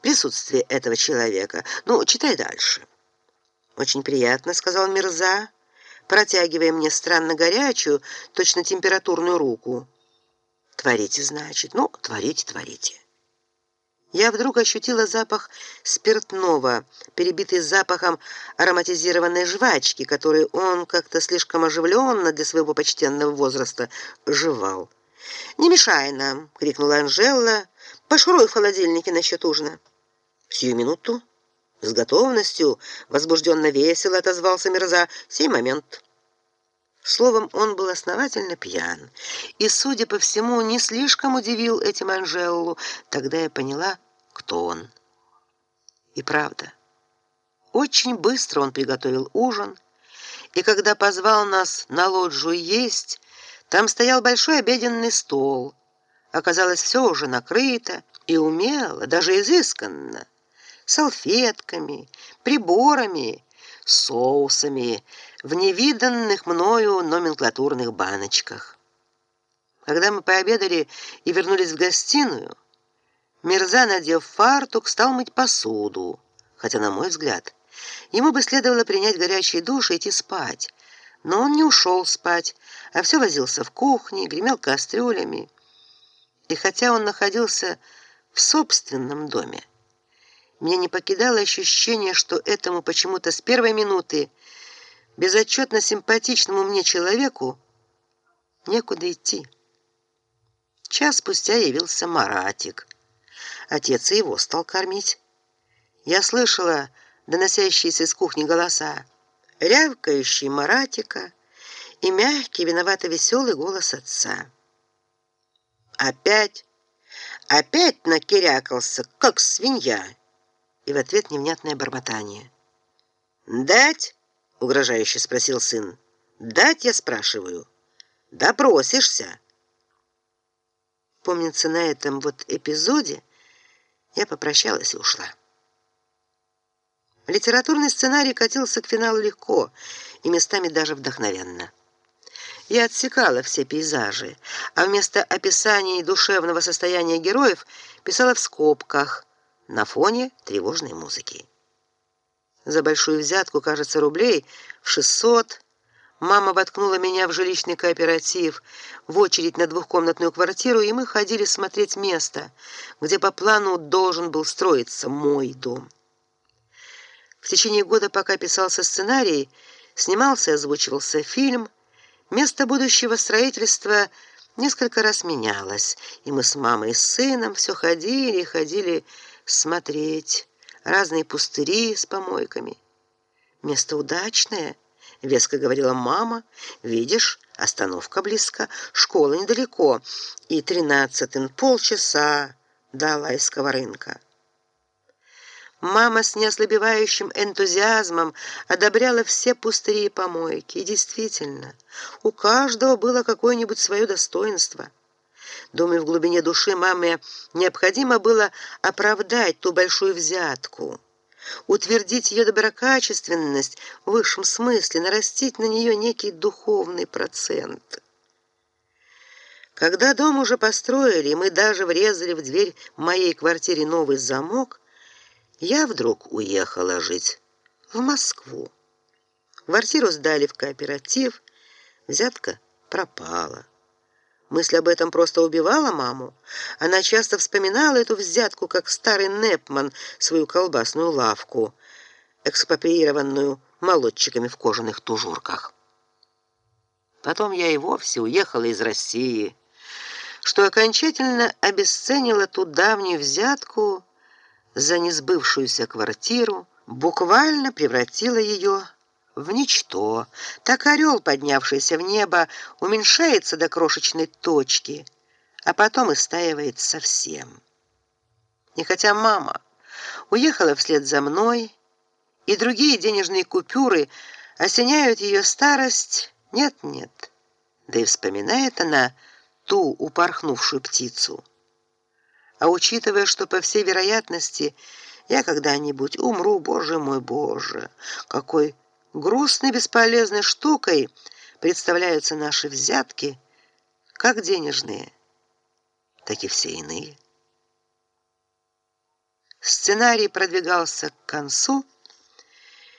присутствии этого человека. Ну, читай дальше. Очень приятно, сказал Мирза, протягивая мне странно горячую, точно температурную руку. Творите, значит. Ну, творите, творите. Я вдруг ощутила запах спиртного, перебитый запахом ароматизированной жвачки, которую он как-то слишком оживленно для своего почтенного возраста жевал. "Не мешай нам", крикнула Анжела. "Пошуруй в холодильнике насчет ужина". "Сию минуту", с готовностью, возбужденно весело отозвался Мирза. "Сей момент". Словом, он был основательно пьян, и, судя по всему, не слишком удивил этим Анжеллу. Тогда я поняла, кто он. И правда, очень быстро он приготовил ужин, и когда позвал нас на лоджию есть, там стоял большой обеденный стол. Оказалось, все уже накрыто и умело, даже изысканно, салфетками, приборами, соусами в невиданных мною номенклатурных баночках. Когда мы пообедали и вернулись в гостиную, Мирза, надев фартук, стал мыть посуду, хотя, на мой взгляд, ему бы следовало принять горячий душ и идти спать. Но он не ушел спать, а все возился в кухне, гремел кастрюлями. И хотя он находился в собственном доме, меня не покидало ощущение, что этому почему-то с первой минуты безотчетно симпатичному мне человеку некуда идти. Час спустя явился Маратик. Отец его стал кормить. Я слышала доносящиеся из кухни голоса, рявкающий Маратика и мягкий, виновато веселый голос отца. Опять, опять накирякался, как свинья и в ответ невнятное бормотание. "Дать?" угрожающе спросил сын. "Дать, я спрашиваю. Допросишься?" Помнится, на этом вот эпизоде я попрощалась и ушла. Литературный сценарий катился к финалу легко и местами даже вдохновенно. Я отсекала все пейзажи, а вместо описаний душевного состояния героев писала в скобках на фоне тревожной музыки. За большую взятку, кажется, рублей в 600 мама воткнула меня в жилищный кооператив, в очередь на двухкомнатную квартиру, и мы ходили смотреть место, где по плану должен был строиться мой дом. В течение года, пока писался сценарий, снимался и озвучивался фильм, место будущего строительства несколько раз менялось, и мы с мамой и сыном все ходили и ходили смотреть разные пустыри с помойками. Место удачное, веско говорила мама. Видишь, остановка близко, школа недалеко, и тринадцатым полчаса до Лайского рынка. Мама с неослабевающим энтузиазмом одобряла все пустыри и помойки. И действительно, у каждого было какое-нибудь свое достоинство. Думаю, в глубине души маме необходимо было оправдать ту большую взятку, утвердить ее доброкачественность в высшем смысле, нарастить на нее некий духовный процент. Когда дом уже построили, мы даже врезали в дверь моей квартире новый замок, я вдруг уехала жить в Москву. Квартиру сдали в кооператив, взятка пропала. Мысль об этом просто убивала маму. Она часто вспоминала эту взятку, как старый Непман свою колбасную лавку, экспроприированную молодчиками в кожаных тужурках. Потом я и вовсе уехала из России, что окончательно обесценило ту давнюю взятку за несбывшуюся квартиру, буквально превратило ее в ничто. Так орел, поднявшийся в небо, уменьшается до крошечной точки, а потом истаивает совсем. И хотя мама уехала вслед за мной, и другие денежные купюры осеняют ее старость, нет-нет. Да и вспоминает она ту упорхнувшую птицу. А учитывая, что по всей вероятности я когда-нибудь умру, боже мой, боже, какой грустной бесполезной штукой представляются наши взятки, как денежные, так и все иные. Сценарий продвигался к концу,